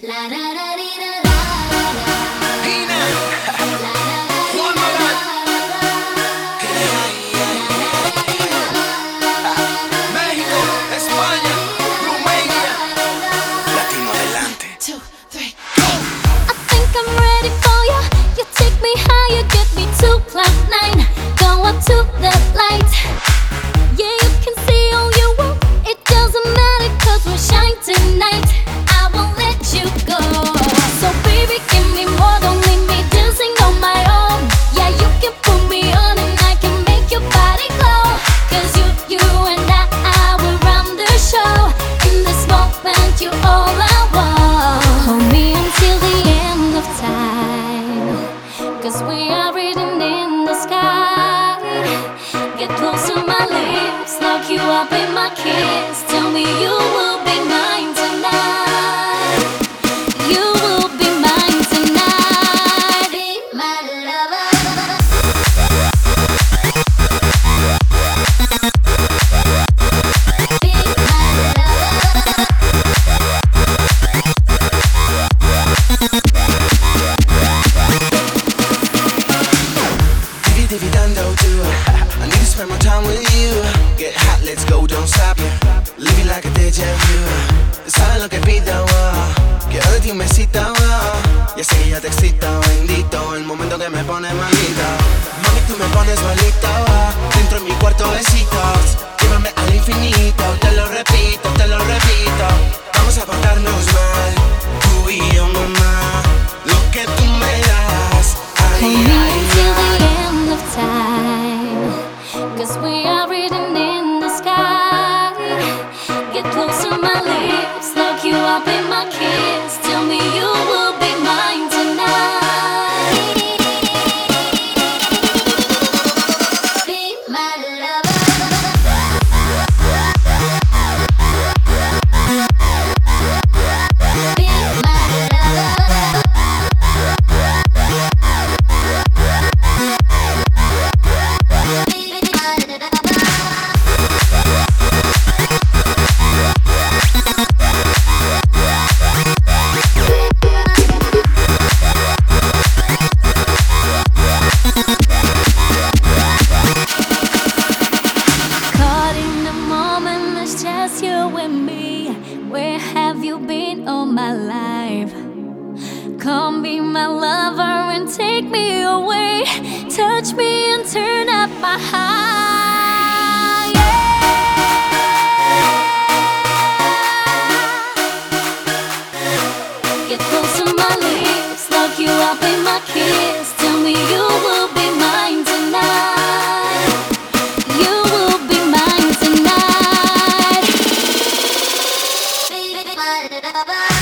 México, Cause we are written in the sky. Get close to my lips, lock you up in my kiss. Spend more time with you. Get hot, let's go, don't stop. Living like a deja vu. Sabes lo que pido, oh. Quiero de ti un besito, oh. Ya sé que ya te excita, bendito. El momento que me pone malito. Mami, tú me pones malito. Dentro de mi cuarto besitos. Cause we are written in the sky. Get close to my lips, lock you up in my kiss. Tell me you you and me. Where have you been all my life? Come be my lover and take me away. Touch me and turn up my. Yeah. Get close to da